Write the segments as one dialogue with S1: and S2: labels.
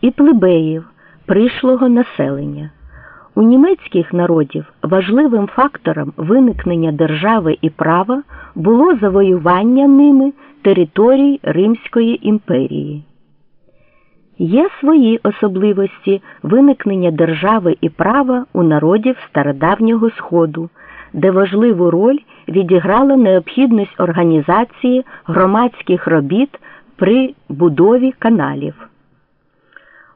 S1: і плебеїв, пришлого населення. У німецьких народів важливим фактором виникнення держави і права було завоювання ними територій Римської імперії. Є свої особливості виникнення держави і права у народів Стародавнього Сходу, де важливу роль відіграла необхідність організації громадських робіт при будові каналів.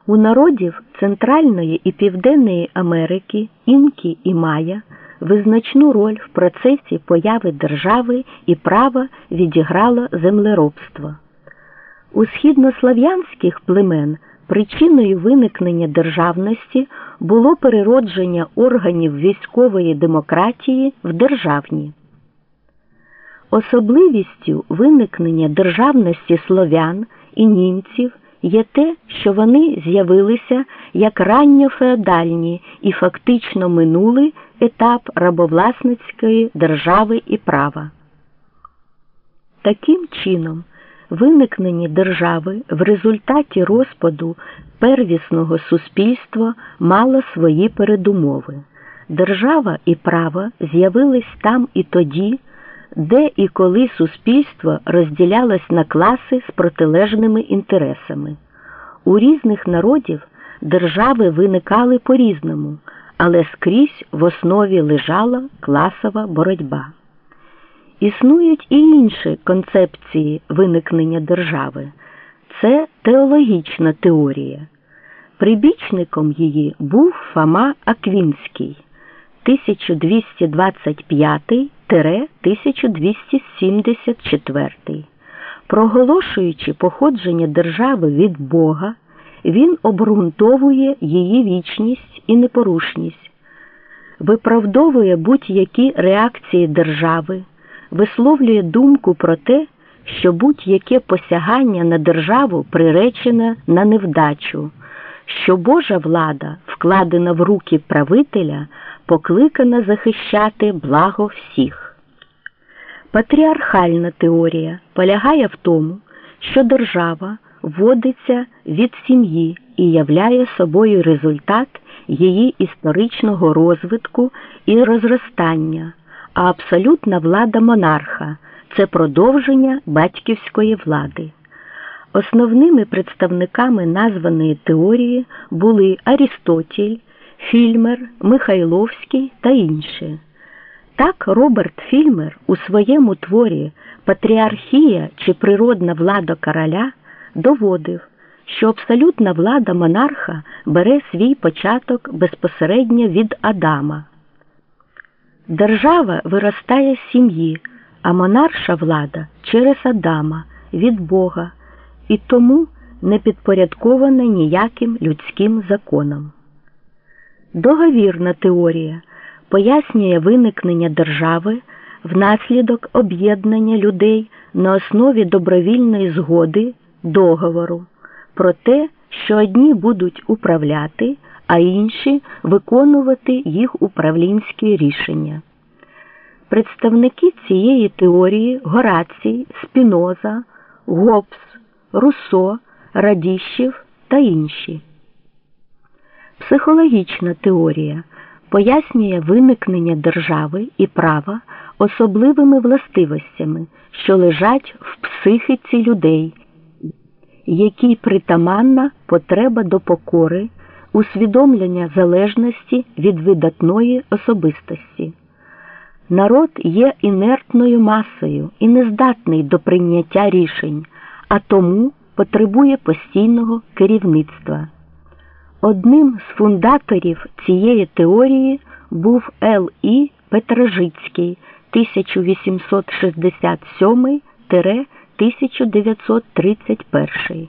S1: У народів Центральної і Південної Америки, Інкі і Майя визначну роль в процесі появи держави і права відіграло землеробство. У східнослав'янських племен причиною виникнення державності було переродження органів військової демократії в державні. Особливістю виникнення державності слов'ян і німців є те, що вони з'явилися як ранньофеодальні і фактично минули етап рабовласницької держави і права. Таким чином, виникнення держави в результаті розпаду первісного суспільства мало свої передумови. Держава і право з'явились там і тоді, де і коли суспільство розділялось на класи з протилежними інтересами. У різних народів держави виникали по-різному, але скрізь в основі лежала класова боротьба. Існують і інші концепції виникнення держави. Це теологічна теорія. Прибічником її був Фома Аквінський 1225-1274. Проголошуючи походження держави від Бога, він обґрунтовує її вічність і непорушність, виправдовує будь-які реакції держави висловлює думку про те, що будь-яке посягання на державу приречене на невдачу, що Божа влада, вкладена в руки правителя, покликана захищати благо всіх. Патріархальна теорія полягає в тому, що держава вводиться від сім'ї і являє собою результат її історичного розвитку і розростання а абсолютна влада монарха це продовження батьківської влади. Основними представниками названої теорії були Арістотіль, Фільмер, Михайловський та інші. Так Роберт Фільмер у своєму творі Патріархія чи природна влада короля доводив, що абсолютна влада монарха бере свій початок безпосередньо від Адама. Держава виростає з сім'ї, а монарша влада через Адама від Бога і тому не підпорядкована ніяким людським законом. Договірна теорія пояснює виникнення держави внаслідок об'єднання людей на основі добровільної згоди договору про те, що одні будуть управляти а інші виконувати їх управлінські рішення. Представники цієї теорії Горацій, Спіноза, Гоббс, Руссо, Радіщев та інші. Психологічна теорія пояснює виникнення держави і права особливими властивостями, що лежать в психіці людей, якій притаманна потреба до покори усвідомлення залежності від видатної особистості. Народ є інертною масою і нездатний до прийняття рішень, а тому потребує постійного керівництва. Одним з фундаторів цієї теорії був Л. І. Петражицький 1867 1931.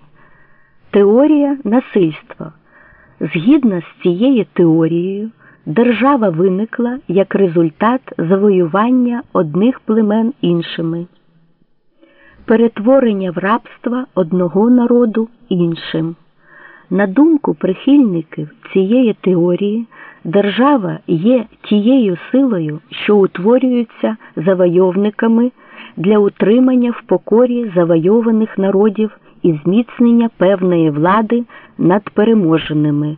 S1: Теорія насильства. Згідно з цією теорією, держава виникла як результат завоювання одних племен іншими, перетворення в рабства одного народу іншим. На думку прихильників цієї теорії, держава є тією силою, що утворюється завойовниками для утримання в покорі завойованих народів і зміцнення певної влади над переможеними.